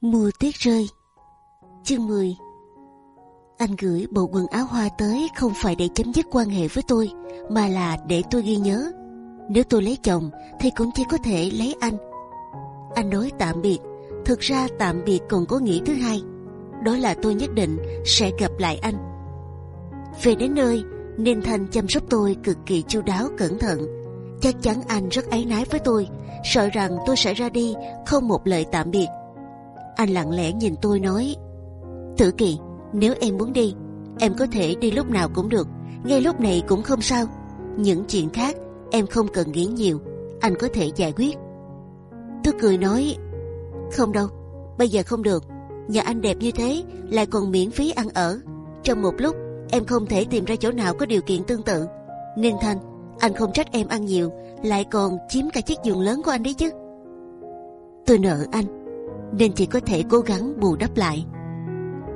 Mùa tuyết rơi. Chương 10 Anh gửi bộ quần áo hoa tới không phải để chấm dứt quan hệ với tôi, Mà là để tôi ghi nhớ. Nếu tôi lấy chồng, thì cũng chỉ có thể lấy anh. Anh nói tạm biệt. Thực ra tạm biệt còn có nghĩa thứ hai. Đó là tôi nhất định sẽ gặp lại anh. Về đến nơi Nên Thành chăm sóc tôi cực kỳ chu đáo cẩn thận. Chắc chắn anh rất áy náy với tôi. Sợ rằng tôi sẽ ra đi Không một lời tạm biệt anh lặng lẽ nhìn tôi nói, Tử Kỳ, nếu em muốn đi, Em có thể đi lúc nào cũng được, Ngay lúc này cũng không sao. Những chuyện khác em không cần nghĩ nhiều, Anh có thể giải quyết. Tôi cười nói, Không đâu, Bây giờ không được. Nhà anh đẹp như thế Lại còn miễn phí ăn ở. Trong một lúc, em không thể tìm ra chỗ nào có điều kiện tương tự. Nên Thanh, Anh không trách em ăn nhiều, Lại còn chiếm cả chiếc giường lớn của anh đấy chứ. Tôi nợ anh nên chỉ có thể cố gắng bù đắp lại.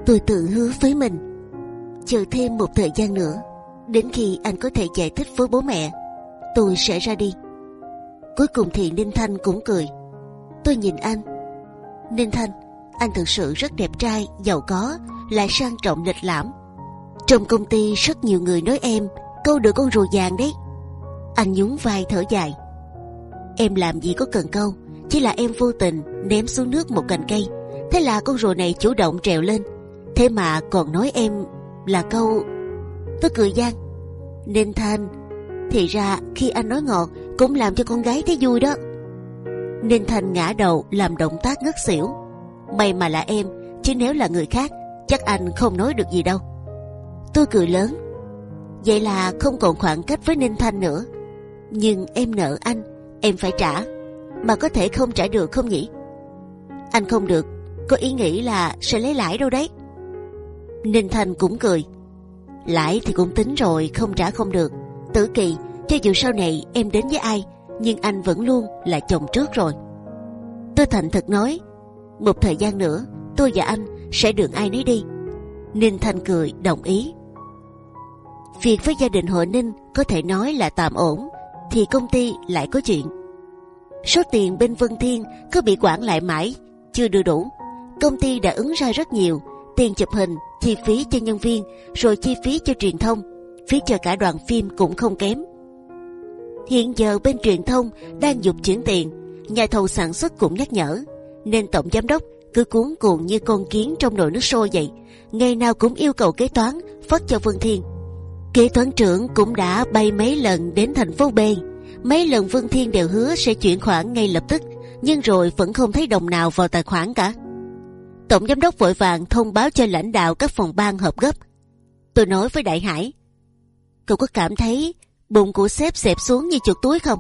Tôi tự hứa với mình chờ thêm một thời gian nữa, đến khi anh có thể giải thích với bố mẹ, tôi sẽ ra đi. Cuối cùng thì Ninh Thanh cũng cười. Tôi nhìn anh. Ninh Thanh, anh thực sự rất đẹp trai, giàu có, lại sang trọng lịch lãm. Trong công ty rất nhiều người nói em câu được con rùa vàng đấy. Anh nhún vai thở dài. Em làm gì có cần câu, chỉ là em vô tình ném xuống nước một cành cây. Thế là con rùa này chủ động trèo lên. Thế mà còn nói em là câu tôi cười gian. Nên thanh thì ra khi anh nói ngọt cũng làm cho con gái thấy vui đó. Nên thanh ngã đầu làm động tác ngất xỉu. May mà là em, chứ nếu là người khác, chắc anh không nói được gì đâu. Tôi cười lớn. Vậy là không còn khoảng cách với ninh thanh nữa. Nhưng em nợ anh, em phải trả mà có thể không trả được không nhỉ? Anh không được, có ý nghĩ là sẽ lấy lãi đâu đấy. Ninh Thành cũng cười. Lãi thì cũng tính rồi, không trả không được. Tử Kỳ, cho dù sau này em đến với ai, nhưng anh vẫn luôn là chồng trước rồi. Tôi thành thật nói, một thời gian nữa tôi và anh sẽ đường ai nấy đi. Ninh Thành cười đồng ý. Việc với gia đình hội Ninh có thể nói là tạm ổn, thì công ty lại có chuyện số tiền bên Vân Thiên cứ bị quản lại mãi, chưa đưa đủ. Công ty đã ứng ra rất nhiều tiền chụp hình, chi phí cho nhân viên, rồi chi phí cho truyền thông, phí cho cả đoàn phim cũng không kém. Hiện giờ bên truyền thông đang dục chuyển tiền, nhà thầu sản xuất cũng nhắc nhở, nên tổng giám đốc cứ cuốn cuồng như con kiến trong nồi nước sôi vậy, ngày nào cũng yêu cầu kế toán phát cho Vân Thiên. Kế toán trưởng cũng đã bay mấy lần đến thành phố B Mấy lần Vương Thiên đều hứa sẽ chuyển khoản ngay lập tức, nhưng rồi vẫn không thấy đồng nào vào tài khoản cả. Tổng giám đốc vội vàng thông báo cho lãnh đạo các phòng ban hợp gấp. Tôi nói với Đại Hải, cậu có cảm thấy bụng của sếp xẹp xuống như chuột túi không?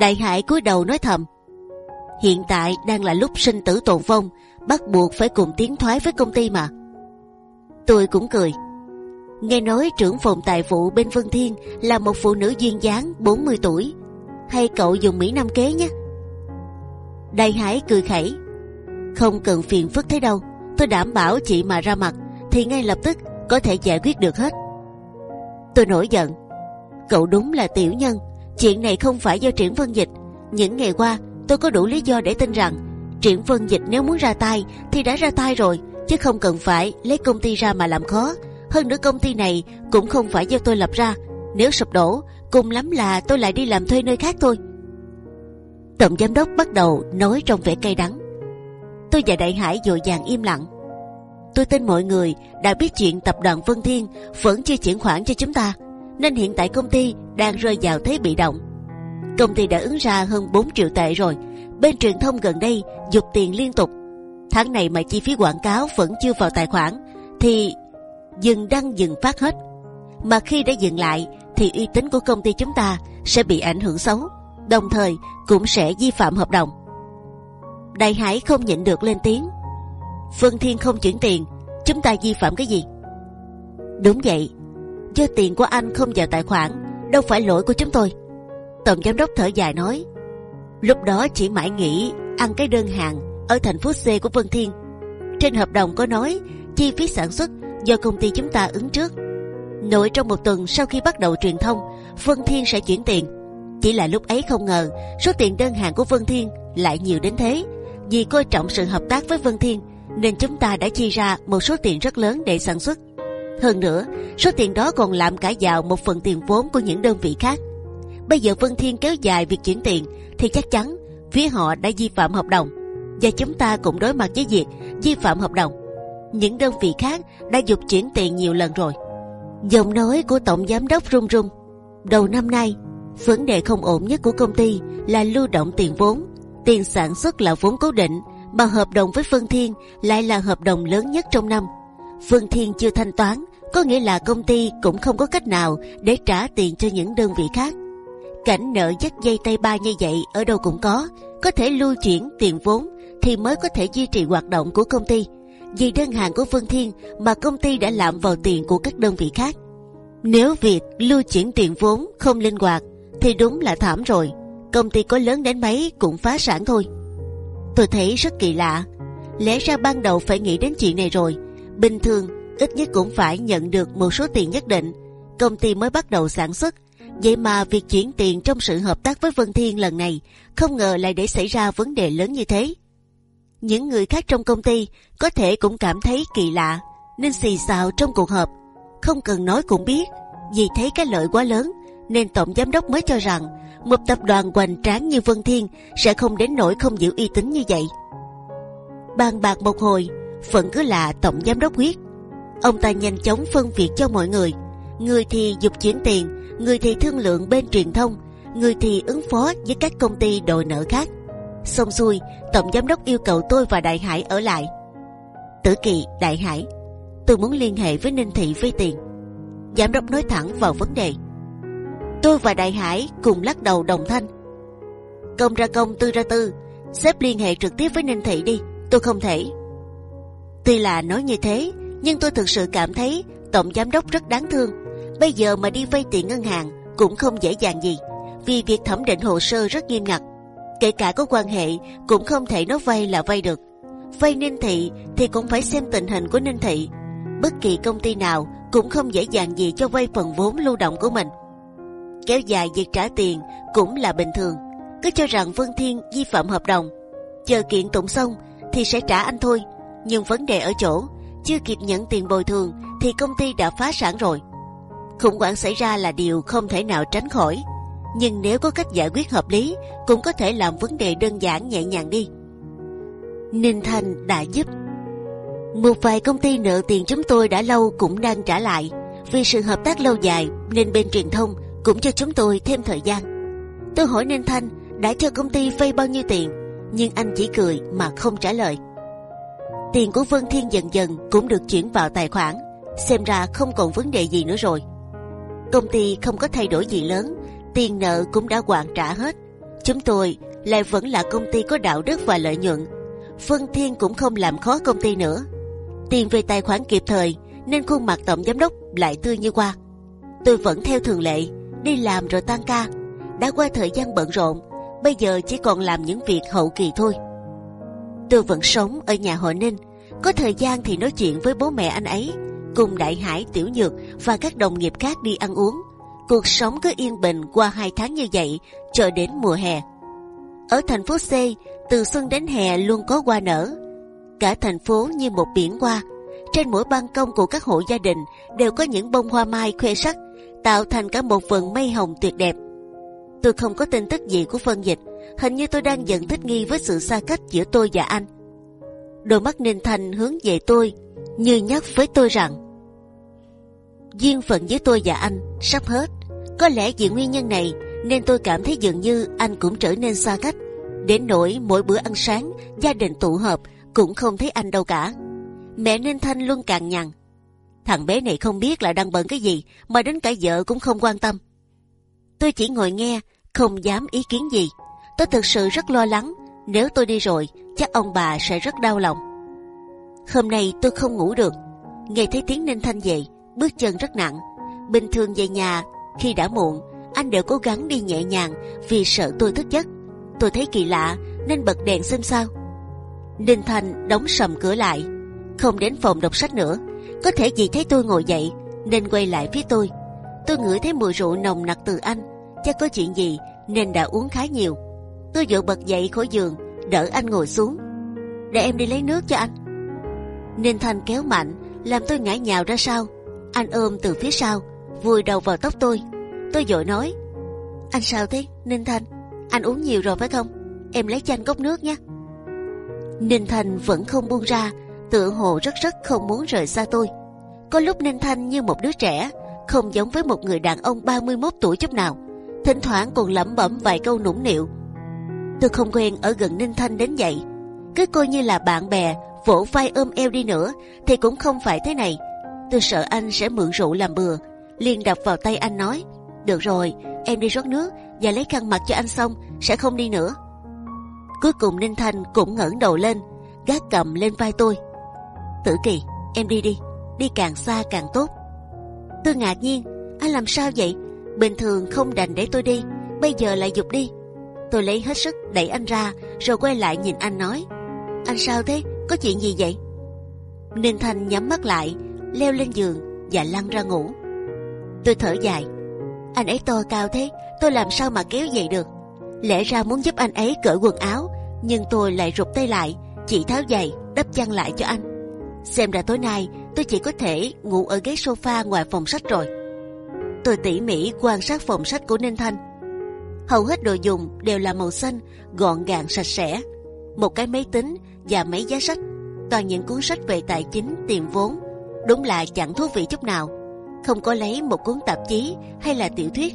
Đại Hải cúi đầu nói thầm, hiện tại đang là lúc sinh tử tồn vong, bắt buộc phải cùng tiến thoái với công ty mà. Tôi cũng cười nghe nói trưởng phòng tài vụ bên Vân Thiên là một phụ nữ duyên dáng 40 tuổi. Hay cậu dùng mỹ nam kế nhé? Đại Hải cười khẩy. Không cần phiền phức thế đâu. Tôi đảm bảo chị mà ra mặt thì ngay lập tức có thể giải quyết được hết. Tôi nổi giận. Cậu đúng là tiểu nhân. Chuyện này không phải do Triển Vân Dịch. Những ngày qua tôi có đủ lý do để tin rằng Triển Vân Dịch nếu muốn ra tay thì đã ra tay rồi, chứ không cần phải lấy công ty ra mà làm khó hơn nữa công ty này cũng không phải do tôi lập ra. Nếu sụp đổ, cùng lắm là tôi lại đi làm thuê nơi khác thôi. Tổng giám đốc bắt đầu nói trong vẻ cay đắng. Tôi và Đại Hải dội vàng im lặng. Tôi tin mọi người đã biết chuyện tập đoàn Vân Thiên vẫn chưa chuyển khoản cho chúng ta, nên hiện tại công ty đang rơi vào thế bị động. Công ty đã ứng ra hơn 4 triệu tệ rồi. Bên truyền thông gần đây dục tiền liên tục. Tháng này mà chi phí quảng cáo vẫn chưa vào tài khoản, thì dừng đăng dừng phát hết. Mà khi đã dừng lại thì uy tín của công ty chúng ta sẽ bị ảnh hưởng xấu, đồng thời cũng sẽ vi phạm hợp đồng. Đại Hải không nhịn được lên tiếng. Phương Thiên không chuyển tiền, chúng ta vi phạm cái gì? Đúng vậy, do tiền của anh không vào tài khoản, đâu phải lỗi của chúng tôi. Tổng giám đốc thở dài nói. Lúc đó chỉ mãi nghĩ ăn cái đơn hàng ở thành phố C của Vân Thiên. Trên hợp đồng có nói chi phí sản xuất do công ty chúng ta ứng trước. Nội trong một tuần sau khi bắt đầu truyền thông, Vân Thiên sẽ chuyển tiền. Chỉ là lúc ấy không ngờ số tiền đơn hàng của Vân Thiên lại nhiều đến thế. vì coi trọng sự hợp tác với Vân Thiên nên chúng ta đã chi ra một số tiền rất lớn để sản xuất. Hơn nữa, số tiền đó còn làm cả dạo một phần tiền vốn của những đơn vị khác. Bây giờ Vân Thiên kéo dài việc chuyển tiền thì chắc chắn phía họ đã vi phạm hợp đồng và chúng ta cũng đối mặt với việc vi phạm hợp đồng. Những đơn vị khác đã dục chuyển tiền nhiều lần rồi. Giọng nói của tổng giám đốc run run. Đầu năm nay, vấn đề không ổn nhất của công ty là lưu động tiền vốn. Tiền sản xuất là vốn cố định, mà hợp đồng với Phương Thiên lại là hợp đồng lớn nhất trong năm. Phương Thiên chưa thanh toán, có nghĩa là công ty cũng không có cách nào để trả tiền cho những đơn vị khác. Cảnh nợ dắt dây tay ba như vậy ở đâu cũng có, có thể lưu chuyển tiền vốn thì mới có thể duy trì hoạt động của công ty. Vì đơn hàng của Vân Thiên mà công ty đã lạm vào tiền của các đơn vị khác. Nếu việc lưu chuyển tiền vốn không linh hoạt, thì đúng là thảm rồi. Công ty có lớn đến mấy cũng phá sản thôi. Tôi thấy rất kỳ lạ. Lẽ ra ban đầu phải nghĩ đến chuyện này rồi. Bình thường, ít nhất cũng phải nhận được một số tiền nhất định. Công ty mới bắt đầu sản xuất. Vậy mà việc chuyển tiền trong sự hợp tác với Vân Thiên lần này không ngờ lại để xảy ra vấn đề lớn như thế. Những người khác trong công ty có thể cũng cảm thấy kỳ lạ nên xì xào trong cuộc họp. Không cần nói cũng biết vì thấy cái lợi quá lớn nên tổng giám đốc mới cho rằng một tập đoàn hoành tráng như Vân Thiên sẽ không đến nỗi không giữ uy tín như vậy. Bàn bạc một hồi vẫn cứ là tổng giám đốc quyết. Ông ta nhanh chóng phân việc cho mọi người. Người thì dục chuyển tiền, người thì thương lượng bên truyền thông, người thì ứng phó với các công ty đòi nợ khác. Xong xuôi, tổng giám đốc yêu cầu tôi và Đại Hải ở lại. Tử Kỳ, Đại Hải, tôi muốn liên hệ với Ninh Thị vay tiền. Giám đốc nói thẳng vào vấn đề. Tôi và Đại Hải cùng lắc đầu đồng thanh. Công ra công, tư ra tư, sếp liên hệ trực tiếp với Ninh Thị đi. Tôi không thể. Tuy là nói như thế, nhưng tôi thực sự cảm thấy tổng giám đốc rất đáng thương. Bây giờ mà đi vay tiền ngân hàng cũng không dễ dàng gì, vì việc thẩm định hồ sơ rất nghiêm ngặt. Kể cả có quan hệ cũng không thể nói vay là vay được. Vay Ninh Thị thì cũng phải xem tình hình của Ninh Thị. Bất kỳ công ty nào cũng không dễ dàng gì cho vay phần vốn lưu động của mình. Kéo dài việc trả tiền cũng là bình thường. Cứ cho rằng Vân Thiên vi phạm hợp đồng, chờ kiện tụng xong thì sẽ trả anh thôi. Nhưng vấn đề ở chỗ chưa kịp nhận tiền bồi thường thì công ty đã phá sản rồi. Khủng hoảng xảy ra là điều không thể nào tránh khỏi. Nhưng nếu có cách giải quyết hợp lý, cũng có thể làm vấn đề đơn giản nhẹ nhàng đi. Ninh Thành đã giúp. Một vài công ty nợ tiền chúng tôi đã lâu cũng đang trả lại. Vì sự hợp tác lâu dài nên bên truyền thông cũng cho chúng tôi thêm thời gian. Tôi hỏi Ninh Thanh đã cho công ty vay bao nhiêu tiền, nhưng anh chỉ cười mà không trả lời. Tiền của Vân Thiên dần dần cũng được chuyển vào tài khoản, xem ra không còn vấn đề gì nữa rồi. Công ty không có thay đổi gì lớn, tiền nợ cũng đã hoàn trả hết. Chúng tôi lại vẫn là công ty có đạo đức và lợi nhuận. Vân Thiên cũng không làm khó công ty nữa. Tiền về tài khoản kịp thời nên khuôn mặt tổng giám đốc lại tươi như hoa. Tôi vẫn theo thường lệ đi làm rồi tan ca. đã qua thời gian bận rộn, bây giờ chỉ còn làm những việc hậu kỳ thôi. Tôi vẫn sống ở nhà họ Ninh, có thời gian thì nói chuyện với bố mẹ anh ấy, cùng Đại Hải, Tiểu Nhược và các đồng nghiệp khác đi ăn uống. Cuộc sống cứ yên bình qua hai tháng như vậy, chờ đến mùa hè. Ở thành phố C, từ xuân đến hè luôn có hoa nở. Cả thành phố như một biển hoa. Trên mỗi ban công của các hộ gia đình đều có những bông hoa mai khoe sắc tạo thành cả một vườn mây hồng tuyệt đẹp. Tôi không có tin tức gì của phân dịch, hình như tôi đang dần thích nghi với sự xa cách giữa tôi và anh. Đôi mắt Ninh Thành hướng về tôi, như nhắc với tôi rằng duyên phận với tôi và anh sắp hết. Có lẽ vì nguyên nhân này nên tôi cảm thấy dường như anh cũng trở nên xa cách. Đến nỗi mỗi bữa ăn sáng, gia đình tụ họp cũng không thấy anh đâu cả. Mẹ Ninh Thanh luôn càng nhằn Thằng bé này không biết là đang bận cái gì mà đến cả vợ cũng không quan tâm. Tôi chỉ ngồi nghe, không dám ý kiến gì. Tôi thực sự rất lo lắng. Nếu tôi đi rồi, chắc ông bà sẽ rất đau lòng. Hôm nay tôi không ngủ được. Nghe thấy tiếng Ninh Thanh dậy, bước chân rất nặng. Bình thường về nhà, khi đã muộn, anh đều cố gắng đi nhẹ nhàng vì sợ tôi thức giấc. Tôi thấy kỳ lạ nên bật đèn xem sao. Ninh thành đóng sầm cửa lại, không đến phòng đọc sách nữa có thể vì thấy tôi ngồi dậy nên quay lại phía tôi. Tôi ngửi thấy mùi rượu nồng nặc từ anh. Chắc có chuyện gì nên đã uống khá nhiều. Tôi vội bật dậy khỏi giường, đỡ anh ngồi xuống. để em đi lấy nước cho anh. Ninh thành kéo mạnh, làm tôi ngã nhào ra sau. Anh ôm từ phía sau, vùi đầu vào tóc tôi. Tôi dội nói, anh sao thế, Ninh Thanh? Anh uống nhiều rồi phải không? Em lấy chanh cốc nước nhé. Ninh Thanh vẫn không buông ra, tựa hồ rất rất không muốn rời xa tôi. Có lúc Ninh Thanh như một đứa trẻ, không giống với một người đàn ông 31 tuổi chút nào. Thỉnh thoảng còn lẩm bẩm vài câu nũng nịu. Tôi không quen ở gần Ninh Thanh đến vậy, cứ coi như là bạn bè, vỗ vai ôm eo đi nữa thì cũng không phải thế này. Tôi sợ anh sẽ mượn rượu làm bừa, liền đập vào tay anh nói: được rồi, em đi rót nước và lấy khăn mặt cho anh xong sẽ không đi nữa. Cuối cùng Ninh Thanh cũng ngẩng đầu lên, gác cầm lên vai tôi. Tử Kỳ, em đi đi, đi càng xa càng tốt. Tôi ngạc nhiên, anh làm sao vậy? Bình thường không đành để tôi đi, bây giờ lại dục đi. Tôi lấy hết sức đẩy anh ra, rồi quay lại nhìn anh nói: Anh sao thế? Có chuyện gì vậy? Ninh Thanh nhắm mắt lại, leo lên giường và lăn ra ngủ. Tôi thở dài. Anh ấy to cao thế, tôi làm sao mà kéo dậy được? Lẽ ra muốn giúp anh ấy cởi quần áo, nhưng tôi lại rụt tay lại, chỉ tháo giày, đắp chăn lại cho anh. Xem ra tối nay tôi chỉ có thể ngủ ở ghế sofa ngoài phòng sách rồi. Tôi tỉ mỉ quan sát phòng sách của Ninh Thanh. Hầu hết đồ dùng đều là màu xanh, gọn gàng sạch sẽ. Một cái máy tính và mấy giá sách, toàn những cuốn sách về tài chính, tiền vốn. Đúng là chẳng thú vị chút nào. Không có lấy một cuốn tạp chí hay là tiểu thuyết.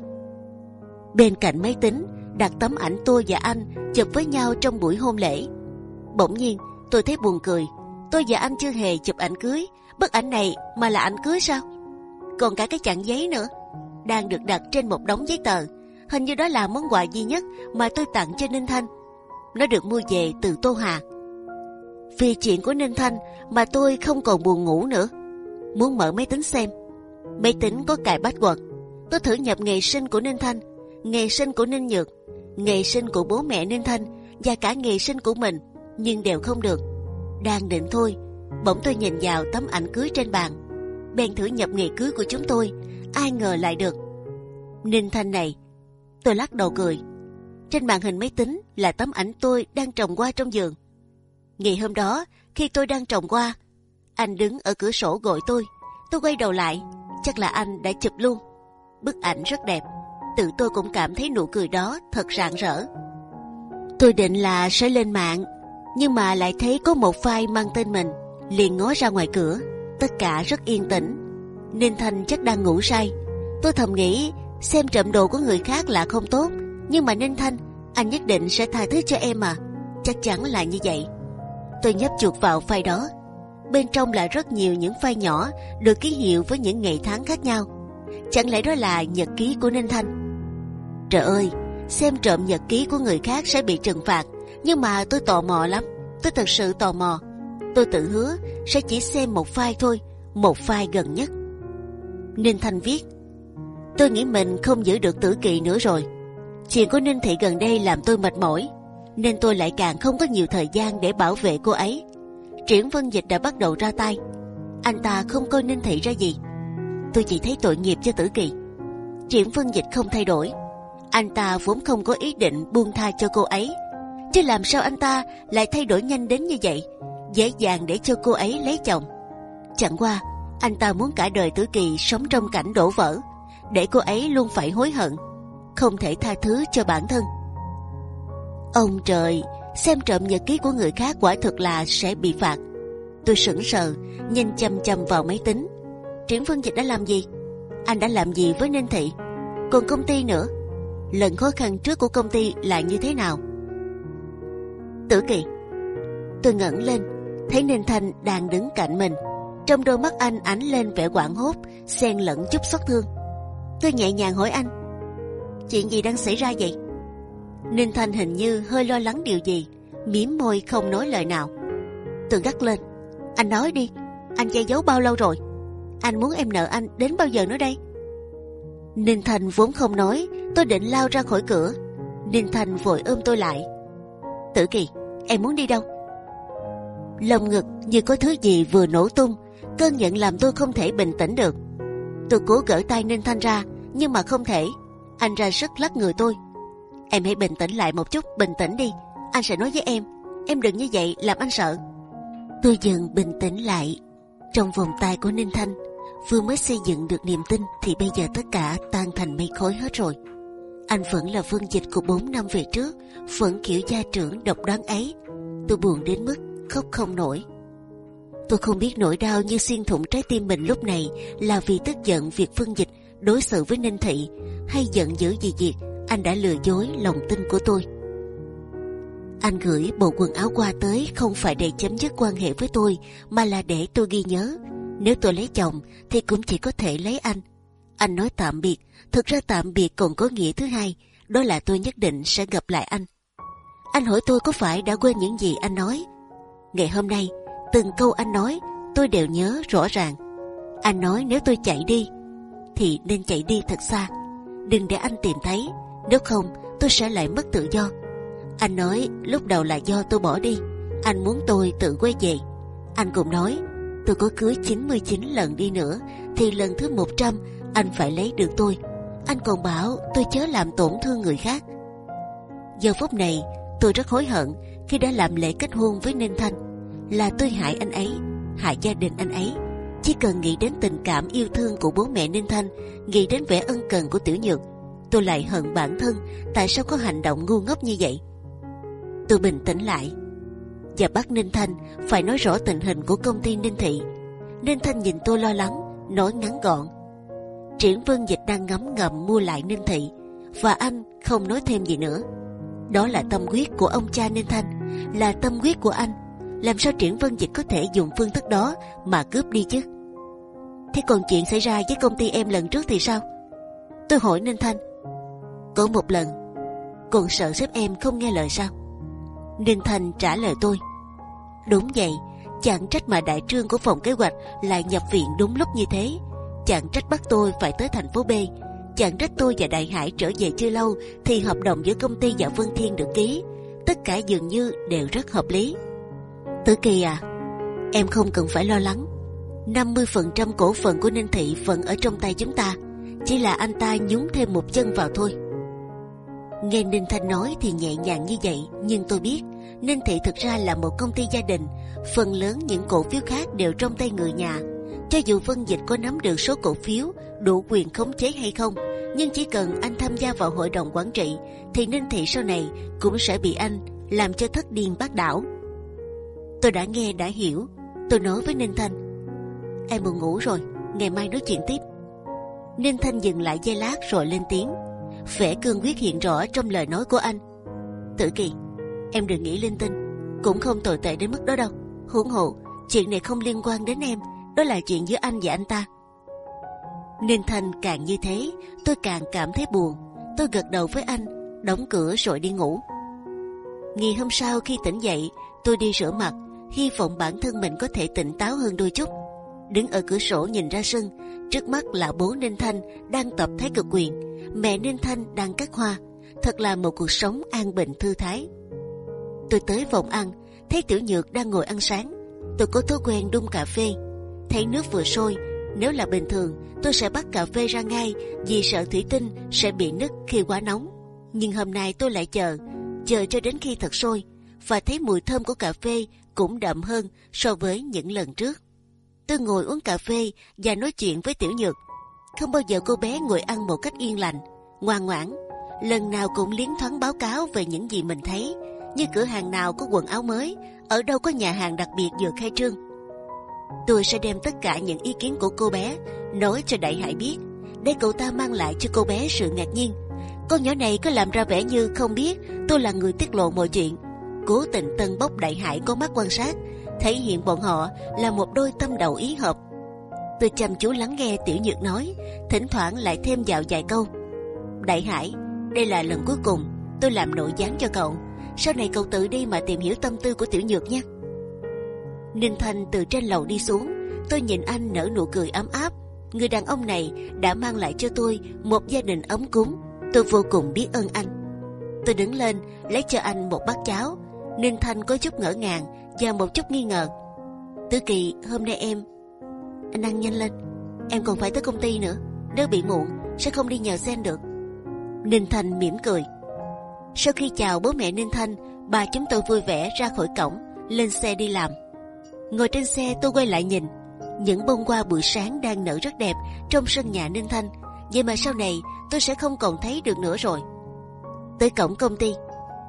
Bên cạnh máy tính, đặt tấm ảnh tôi và anh chụp với nhau trong buổi hôn lễ. Bỗng nhiên, tôi thấy buồn cười. Tôi và anh chưa hề chụp ảnh cưới. Bức ảnh này mà là ảnh cưới sao? Còn cả cái chặn giấy nữa đang được đặt trên một đống giấy tờ. Hình như đó là món quà duy nhất mà tôi tặng cho Ninh Thanh. Nó được mua về từ Tô Hà. Vì chuyện của Ninh Thanh mà tôi không còn buồn ngủ nữa. Muốn mở máy tính xem. Máy tính có cài password. Tôi thử nhập ngày sinh của Ninh Thanh, ngày sinh của Ninh Nhược, ngày sinh của bố mẹ Ninh Thanh và cả ngày sinh của mình, nhưng đều không được. Đang định thôi, bỗng tôi nhìn vào tấm ảnh cưới trên bàn, bèn thử nhập ngày cưới của chúng tôi. Ai ngờ lại được. Ninh Thanh này, tôi lắc đầu cười. Trên màn hình máy tính là tấm ảnh tôi đang trồng qua trong giường. Ngày hôm đó, khi tôi đang trồng qua, anh đứng ở cửa sổ gọi tôi. Tôi quay đầu lại, chắc là anh đã chụp luôn. Bức ảnh rất đẹp, tự tôi cũng cảm thấy nụ cười đó thật rạng rỡ. Tôi định là sẽ lên mạng, nhưng mà lại thấy có một file mang tên mình, liền ngó ra ngoài cửa. Tất cả rất yên tĩnh. Ninh Thanh chắc đang ngủ say. Tôi thầm nghĩ xem trộm đồ của người khác là không tốt, nhưng mà Ninh Thanh, anh nhất định sẽ tha thứ cho em mà. Chắc chắn là như vậy. Tôi nhấp chuột vào file đó. Bên trong là rất nhiều những file nhỏ được ký hiệu với những ngày tháng khác nhau. Chẳng lẽ đó là nhật ký của Ninh Thanh? Trời ơi, xem trộm nhật ký của người khác sẽ bị trừng phạt. Nhưng mà tôi tò mò lắm. Tôi thật sự tò mò. Tôi tự hứa sẽ chỉ xem một file thôi, một file gần nhất. Ninh Thanh viết: Tôi nghĩ mình không giữ được tử kỳ nữa rồi. Chuyện của Ninh Thị gần đây làm tôi mệt mỏi, nên tôi lại càng không có nhiều thời gian để bảo vệ cô ấy. Triển Vân Dịch đã bắt đầu ra tay. Anh ta không coi Ninh Thị ra gì. Tôi chỉ thấy tội nghiệp cho tử kỳ. Triển Vân Dịch không thay đổi. Anh ta vốn không có ý định buông tha cho cô ấy, chứ làm sao anh ta lại thay đổi nhanh đến như vậy, dễ dàng để cho cô ấy lấy chồng. Chẳng qua anh ta muốn cả đời tử kỳ sống trong cảnh đổ vỡ, để cô ấy luôn phải hối hận, không thể tha thứ cho bản thân. Ông trời, xem trộm nhật ký của người khác quả thực là sẽ bị phạt. Tôi sững sờ, nhìn chăm chăm vào máy tính. Triển Phương Dịch đã làm gì? Anh đã làm gì với Ninh Thị? Còn công ty nữa? Lần khó khăn trước của công ty là như thế nào? Tử Kỳ, tôi ngẩng lên, thấy Ninh Thanh đang đứng cạnh mình. Trong đôi mắt anh ánh lên vẻ quảng hốt, xen lẫn chút xót thương. Tôi nhẹ nhàng hỏi anh, chuyện gì đang xảy ra vậy? Ninh Thanh hình như hơi lo lắng điều gì, mím môi không nói lời nào. tường gắt lên, anh nói đi, anh che giấu bao lâu rồi? Anh muốn em nợ anh đến bao giờ nữa đây? Ninh Thành vốn không nói, tôi định lao ra khỏi cửa. Ninh Thành vội ôm tôi lại. Tử Kỳ, em muốn đi đâu? Lồng ngực như có thứ gì vừa nổ tung, cơn giận làm tôi không thể bình tĩnh được. Tôi cố gỡ tay Ninh Thanh ra, nhưng mà không thể. Anh ra sức lắc người tôi. Em hãy bình tĩnh lại một chút, bình tĩnh đi. Anh sẽ nói với em, Em đừng như vậy làm anh sợ. Tôi dần bình tĩnh lại. Trong vòng tay của Ninh Thanh vừa mới xây dựng được niềm tin thì bây giờ tất cả tan thành mây khói hết rồi. Anh vẫn là vương Dịch của 4 năm về trước, vẫn kiểu gia trưởng độc đoán ấy. Tôi buồn đến mức khóc không nổi. Tôi không biết nỗi đau như xuyên thủng trái tim mình lúc này là vì tức giận việc phương Dịch đối xử với Ninh Thị hay giận dữ gì việc anh đã lừa dối lòng tin của tôi. Anh gửi bộ quần áo qua tới không phải để chấm dứt quan hệ với tôi mà là để tôi ghi nhớ. Nếu tôi lấy chồng thì cũng chỉ có thể lấy anh. Anh nói tạm biệt, thực ra tạm biệt còn có nghĩa thứ hai, đó là tôi nhất định sẽ gặp lại anh. Anh hỏi tôi có phải đã quên những gì anh nói. Ngày hôm nay, từng câu anh nói tôi đều nhớ rõ ràng. Anh nói nếu tôi chạy đi, thì nên chạy đi thật xa. Đừng để anh tìm thấy, nếu không tôi sẽ lại mất tự do. Anh nói lúc đầu là do tôi bỏ đi, anh muốn tôi tự quay về. Anh cũng nói tôi có cưới 99 lần đi nữa thì lần thứ 100 anh phải lấy được tôi. Anh còn bảo tôi chớ làm tổn thương người khác. Giờ phút này tôi rất hối hận khi đã làm lễ kết hôn với Ninh Thanh. Là tôi hại anh ấy, hại gia đình anh ấy. Chỉ cần nghĩ đến tình cảm yêu thương của bố mẹ Ninh Thanh, nghĩ đến vẻ ân cần của Tiểu Nhược, tôi lại hận bản thân tại sao có hành động ngu ngốc như vậy. Tôi bình tĩnh lại và bắt Ninh Thanh phải nói rõ tình hình của công ty Ninh Thị. Ninh Thanh nhìn tôi lo lắng, nói ngắn gọn. Triển Vân Dịch đang ngấm ngầm mua lại Ninh Thị và anh không nói thêm gì nữa. Đó là tâm huyết của ông cha Ninh Thanh, là tâm huyết của anh. Làm sao Triển Vân Dịch có thể dùng phương thức đó mà cướp đi chứ? Thế còn chuyện xảy ra với công ty em lần trước thì sao? Tôi hỏi Ninh Thanh. Có một lần, còn sợ sếp em không nghe lời sao? Ninh Thành trả lời tôi. Đúng vậy, chẳng trách mà đại trương của phòng kế hoạch lại nhập viện đúng lúc như thế. Chẳng trách bắt tôi phải tới thành phố B. Chẳng trách tôi và Đại Hải trở về chưa lâu thì hợp đồng giữa công ty và Vân Thiên được ký. Tất cả dường như đều rất hợp lý. Tử Kỳ à, em không cần phải lo lắng. 50% cổ phần của Ninh Thị vẫn ở trong tay chúng ta. Chỉ là anh ta nhúng thêm một chân vào thôi. Nghe Ninh Thanh nói thì nhẹ nhàng như vậy, nhưng tôi biết Ninh Thị thực ra là một công ty gia đình. Phần lớn những cổ phiếu khác đều trong tay người nhà. Cho dù Vân Dịch có nắm được số cổ phiếu đủ quyền khống chế hay không, nhưng chỉ cần anh tham gia vào hội đồng quản trị, thì Ninh Thị sau này cũng sẽ bị anh làm cho thất điên bát đảo. Tôi đã nghe đã hiểu. Tôi nói với Ninh Thanh, em buồn ngủ rồi, ngày mai nói chuyện tiếp. Ninh Thanh dừng lại giây lát rồi lên tiếng vẻ cương quyết hiện rõ trong lời nói của anh. Tử Kỳ, em đừng nghĩ linh tinh, cũng không tồi tệ đến mức đó đâu. Huống hồ, chuyện này không liên quan đến em, đó là chuyện giữa anh và anh ta. Ninh Thanh càng như thế, tôi càng cảm thấy buồn. Tôi gật đầu với anh, đóng cửa rồi đi ngủ. Ngày hôm sau khi tỉnh dậy, tôi đi rửa mặt, hy vọng bản thân mình có thể tỉnh táo hơn đôi chút. Đứng ở cửa sổ nhìn ra sân, trước mắt là bố Ninh Thanh đang tập thái cực quyền mẹ Ninh Thanh đang cắt hoa, thật là một cuộc sống an bình thư thái. Tôi tới phòng ăn, thấy Tiểu Nhược đang ngồi ăn sáng. Tôi có thói quen đun cà phê, thấy nước vừa sôi. Nếu là bình thường, tôi sẽ bắt cà phê ra ngay vì sợ thủy tinh sẽ bị nứt khi quá nóng. Nhưng hôm nay tôi lại chờ, chờ cho đến khi thật sôi và thấy mùi thơm của cà phê cũng đậm hơn so với những lần trước. Tôi ngồi uống cà phê và nói chuyện với Tiểu Nhược không bao giờ cô bé ngồi ăn một cách yên lành, ngoan ngoãn. Lần nào cũng liến thoáng báo cáo về những gì mình thấy, như cửa hàng nào có quần áo mới, ở đâu có nhà hàng đặc biệt vừa khai trương. Tôi sẽ đem tất cả những ý kiến của cô bé nói cho Đại Hải biết, để cậu ta mang lại cho cô bé sự ngạc nhiên. Con nhỏ này cứ làm ra vẻ như không biết tôi là người tiết lộ mọi chuyện, cố tình tân bốc Đại Hải có mắt quan sát, thể hiện bọn họ là một đôi tâm đầu ý hợp Tôi chăm chú lắng nghe Tiểu Nhược nói, thỉnh thoảng lại thêm vào vài câu. Đại Hải, đây là lần cuối cùng tôi làm nội gián cho cậu. Sau này cậu tự đi mà tìm hiểu tâm tư của Tiểu Nhược nhé. Ninh Thanh từ trên lầu đi xuống, tôi nhìn anh nở nụ cười ấm áp. Người đàn ông này đã mang lại cho tôi một gia đình ấm cúng. Tôi vô cùng biết ơn anh. Tôi đứng lên lấy cho anh một bát cháo. Ninh Thanh có chút ngỡ ngàng và một chút nghi ngờ. Tứ Kỳ, hôm nay em anh ăn nhanh lên, em còn phải tới công ty nữa. Nếu bị muộn sẽ không đi nhờ sen được. Ninh Thanh mỉm cười. Sau khi chào bố mẹ Ninh Thanh, bà chúng tôi vui vẻ ra khỏi cổng, lên xe đi làm. Ngồi trên xe tôi quay lại nhìn, những bông hoa buổi sáng đang nở rất đẹp trong sân nhà Ninh Thanh. Vậy mà sau này tôi sẽ không còn thấy được nữa rồi. Tới cổng công ty,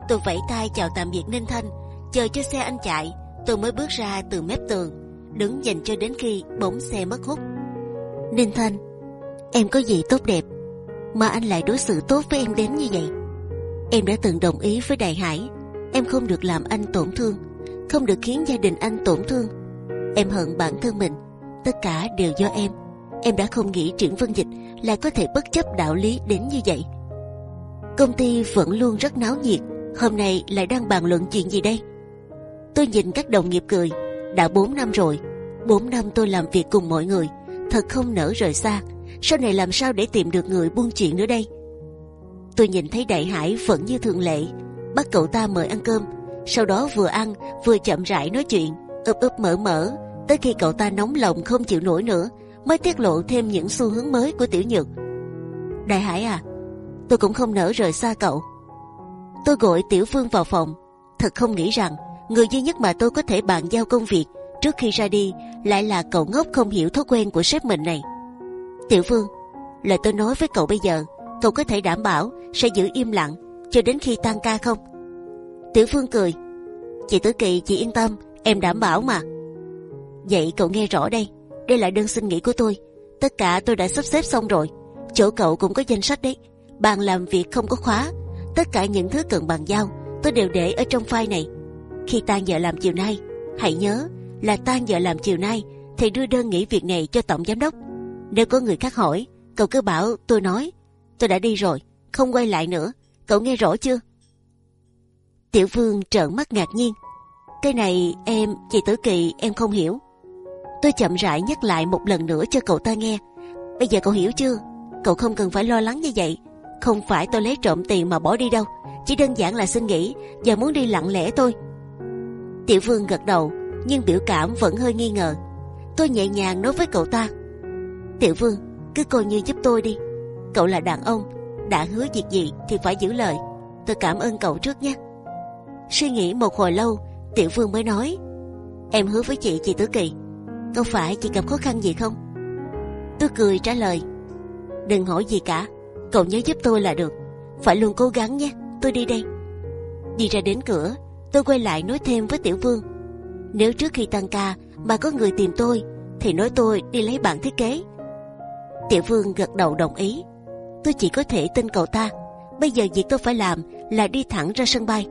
tôi vẫy tay chào tạm biệt Ninh Thanh, chờ cho xe anh chạy, tôi mới bước ra từ mép tường, đứng dành cho đến khi bỗng xe mất hút. Ninh Thanh, em có gì tốt đẹp mà anh lại đối xử tốt với em đến như vậy? Em đã từng đồng ý với Đại Hải, em không được làm anh tổn thương, không được khiến gia đình anh tổn thương. Em hận bản thân mình, tất cả đều do em. Em đã không nghĩ triển vân dịch lại có thể bất chấp đạo lý đến như vậy. Công ty vẫn luôn rất náo nhiệt, hôm nay lại đang bàn luận chuyện gì đây? Tôi nhìn các đồng nghiệp cười, đã 4 năm rồi, 4 năm tôi làm việc cùng mọi người, thật không nỡ rời xa. Sau này làm sao để tìm được người buôn chuyện nữa đây? Tôi nhìn thấy Đại Hải vẫn như thường lệ, bắt cậu ta mời ăn cơm, sau đó vừa ăn vừa chậm rãi nói chuyện, ấp ấp mở mở, tới khi cậu ta nóng lòng không chịu nổi nữa, mới tiết lộ thêm những xu hướng mới của Tiểu Nhược. Đại Hải à, tôi cũng không nỡ rời xa cậu. Tôi gọi Tiểu Phương vào phòng, thật không nghĩ rằng người duy nhất mà tôi có thể bàn giao công việc trước khi ra đi lại là cậu ngốc không hiểu thói quen của sếp mình này. Tiểu Phương, lời tôi nói với cậu bây giờ, cậu có thể đảm bảo sẽ giữ im lặng cho đến khi tan ca không? Tiểu Phương cười, chị Tử Kỳ chị yên tâm, em đảm bảo mà. Vậy cậu nghe rõ đây, đây là đơn xin nghỉ của tôi. Tất cả tôi đã sắp xếp xong rồi. Chỗ cậu cũng có danh sách đấy. Bàn làm việc không có khóa. Tất cả những thứ cần bàn giao tôi đều để ở trong file này. Khi tan giờ làm chiều nay, hãy nhớ là tan giờ làm chiều nay thì đưa đơn nghỉ việc này cho tổng giám đốc. Nếu có người khác hỏi, cậu cứ bảo tôi nói tôi đã đi rồi, không quay lại nữa. Cậu nghe rõ chưa? Tiểu Vương trợn mắt ngạc nhiên. Cái này em, chị Tử Kỳ em không hiểu. Tôi chậm rãi nhắc lại một lần nữa cho cậu ta nghe. Bây giờ cậu hiểu chưa? Cậu không cần phải lo lắng như vậy. Không phải tôi lấy trộm tiền mà bỏ đi đâu. Chỉ đơn giản là xin nghỉ và muốn đi lặng lẽ thôi. Tiểu Vương gật đầu, nhưng biểu cảm vẫn hơi nghi ngờ. Tôi nhẹ nhàng nói với cậu ta: Tiểu Vương, cứ coi như giúp tôi đi. Cậu là đàn ông, đã hứa việc gì thì phải giữ lời. Tôi cảm ơn cậu trước nhé. Suy nghĩ một hồi lâu, Tiểu Vương mới nói: Em hứa với chị, chị Tử Kỳ có phải chị gặp khó khăn gì không? Tôi cười trả lời, đừng hỏi gì cả, cậu nhớ giúp tôi là được, phải luôn cố gắng nhé. Tôi đi đây. Đi ra đến cửa, tôi quay lại nói thêm với Tiểu Vương, nếu trước khi tăng ca mà có người tìm tôi, thì nói tôi đi lấy bản thiết kế. Tiểu Vương gật đầu đồng ý. Tôi chỉ có thể tin cậu ta. Bây giờ việc tôi phải làm là đi thẳng ra sân bay.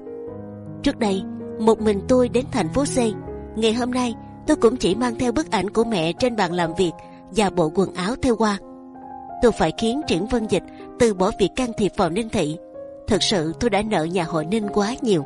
Trước đây, một mình tôi đến thành phố C. Ngày hôm nay tôi cũng chỉ mang theo bức ảnh của mẹ trên bàn làm việc và bộ quần áo theo qua. Tôi phải khiến Triển Vân Dịch từ bỏ việc can thiệp vào Ninh Thị. thật sự tôi đã nợ nhà hội Ninh quá nhiều.